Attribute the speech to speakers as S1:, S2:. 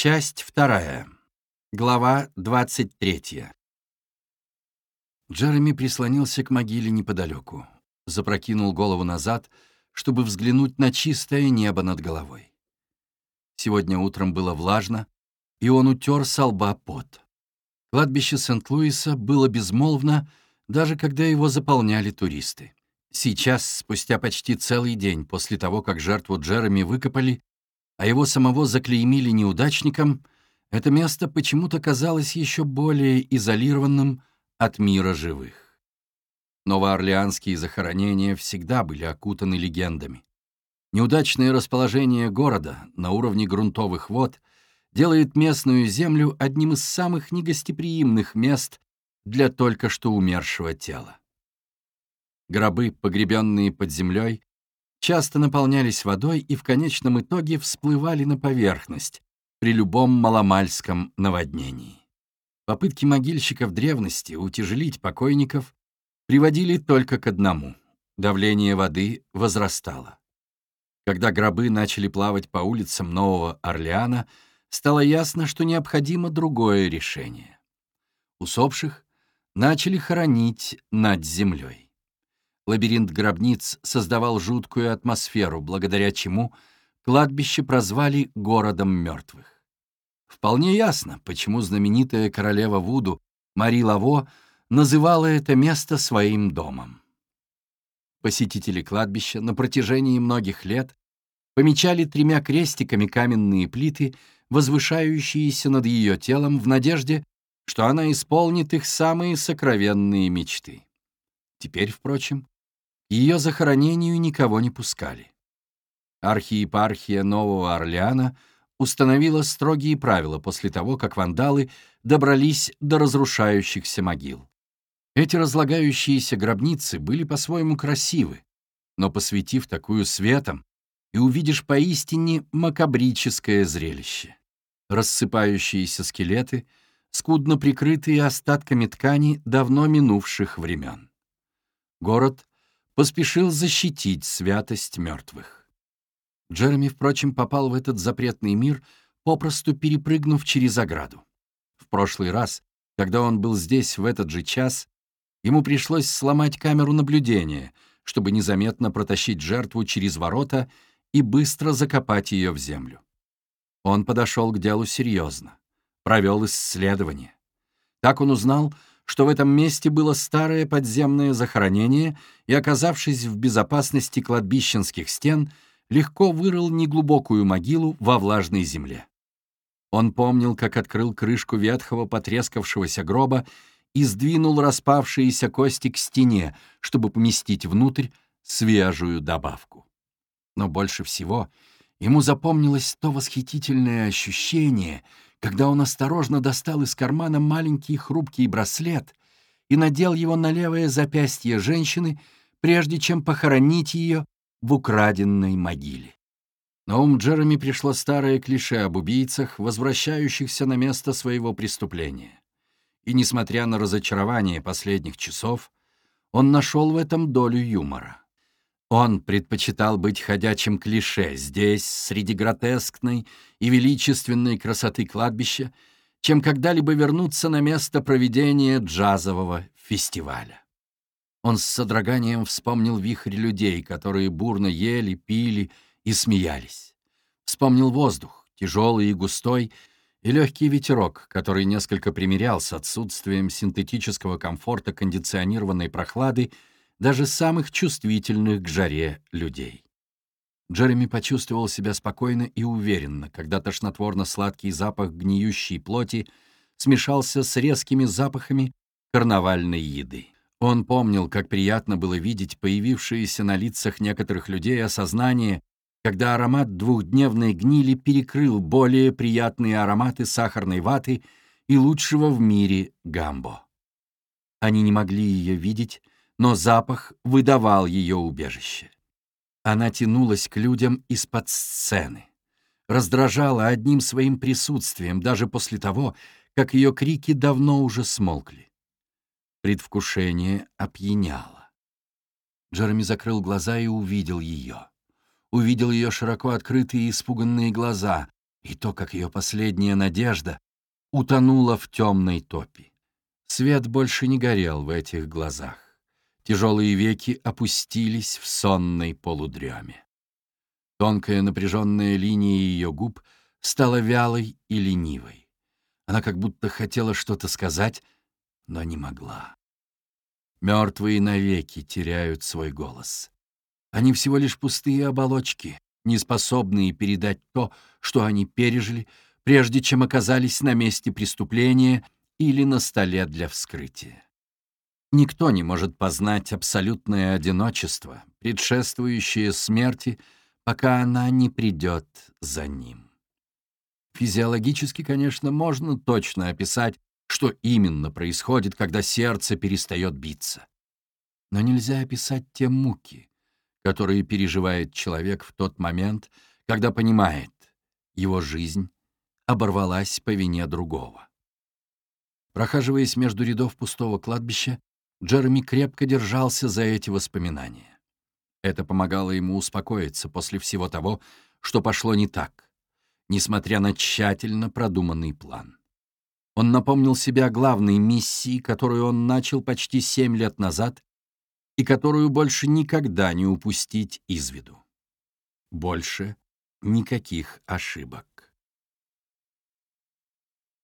S1: Часть вторая. Глава 23. Джереми прислонился к могиле неподалеку, запрокинул голову назад, чтобы взглянуть на чистое небо над головой. Сегодня утром было влажно, и он утер со лба пот. Кладбище Сент-Луиса было безмолвно, даже когда его заполняли туристы. Сейчас, спустя почти целый день после того, как жертву Джереми выкопали, а его самого заклеймили неудачником, это место почему-то казалось еще более изолированным от мира живых. Новоорлеанские захоронения всегда были окутаны легендами. Неудачное расположение города на уровне грунтовых вод делает местную землю одним из самых негостеприимных мест для только что умершего тела. Гробы, погребенные под землей, часто наполнялись водой и в конечном итоге всплывали на поверхность при любом маломальском наводнении. Попытки могильщиков древности утяжелить покойников приводили только к одному — давление воды возрастало. Когда гробы начали плавать по улицам Нового Орлеана, стало ясно, что необходимо другое решение. Усопших начали хоронить над землей. Лабиринт гробниц создавал жуткую атмосферу, благодаря чему кладбище прозвали «городом мертвых». Вполне ясно, почему знаменитая королева Вуду Мари Лаво называла это место своим домом. Посетители кладбища на протяжении многих лет помечали тремя крестиками каменные плиты, возвышающиеся над ее телом в надежде, что она исполнит их самые сокровенные мечты. Теперь, впрочем, ее захоронению никого не пускали. Архиепархия Нового Орлеана установила строгие правила после того, как вандалы добрались до разрушающихся могил. Эти разлагающиеся гробницы были по-своему красивы, но посветив такую светом, и увидишь поистине макабрическое зрелище. Рассыпающиеся скелеты, скудно прикрытые остатками ткани давно минувших времен. Город поспешил защитить святость мертвых. Джереми, впрочем, попал в этот запретный мир, попросту перепрыгнув через ограду. В прошлый раз, когда он был здесь в этот же час, ему пришлось сломать камеру наблюдения, чтобы незаметно протащить жертву через ворота и быстро закопать ее в землю. Он подошел к делу серьезно, провел исследование. Так он узнал, что в этом месте было старое подземное захоронение, и, оказавшись в безопасности кладбищенских стен, легко вырыл неглубокую могилу во влажной земле. Он помнил, как открыл крышку ветхого потрескавшегося гроба и сдвинул распавшиеся кости к стене, чтобы поместить внутрь свежую добавку. Но больше всего ему запомнилось то восхитительное ощущение — когда он осторожно достал из кармана маленький хрупкий браслет и надел его на левое запястье женщины, прежде чем похоронить ее в украденной могиле. На ум Джереми пришло старое клише об убийцах, возвращающихся на место своего преступления. И, несмотря на разочарование последних часов, он нашел в этом долю юмора. Он предпочитал быть ходячим клише здесь, среди гротескной и величественной красоты кладбища, чем когда-либо вернуться на место проведения джазового фестиваля. Он с содроганием вспомнил вихрь людей, которые бурно ели, пили и смеялись. Вспомнил воздух, тяжелый и густой, и легкий ветерок, который несколько примерял с отсутствием синтетического комфорта кондиционированной прохлады даже самых чувствительных к жаре людей. Джереми почувствовал себя спокойно и уверенно, когда тошнотворно-сладкий запах гниющей плоти смешался с резкими запахами карнавальной еды. Он помнил, как приятно было видеть появившееся на лицах некоторых людей осознание, когда аромат двухдневной гнили перекрыл более приятные ароматы сахарной ваты и лучшего в мире гамбо. Они не могли ее видеть, но запах выдавал ее убежище. Она тянулась к людям из-под сцены, раздражала одним своим присутствием даже после того, как ее крики давно уже смолкли. Предвкушение опьяняло. Джереми закрыл глаза и увидел ее. Увидел ее широко открытые и испуганные глаза, и то, как ее последняя надежда утонула в темной топи. Свет больше не горел в этих глазах. Тяжелые веки опустились в сонной полудреме. Тонкая напряженная линия ее губ стала вялой и ленивой. Она как будто хотела что-то сказать, но не могла. Мертвые навеки теряют свой голос. Они всего лишь пустые оболочки, не способные передать то, что они пережили, прежде чем оказались на месте преступления или на столе для вскрытия. Никто не может познать абсолютное одиночество, предшествующее смерти, пока она не придет за ним. Физиологически, конечно, можно точно описать, что именно происходит, когда сердце перестает биться. Но нельзя описать те муки, которые переживает человек в тот момент, когда понимает, его жизнь оборвалась по вине другого. Прохаживаясь между рядов пустого кладбища, Джереми крепко держался за эти воспоминания. Это помогало ему успокоиться после всего того, что пошло не так, несмотря на тщательно продуманный план. Он напомнил себе о главной миссии, которую он начал почти семь лет назад и которую больше никогда не упустить из виду. Больше никаких ошибок.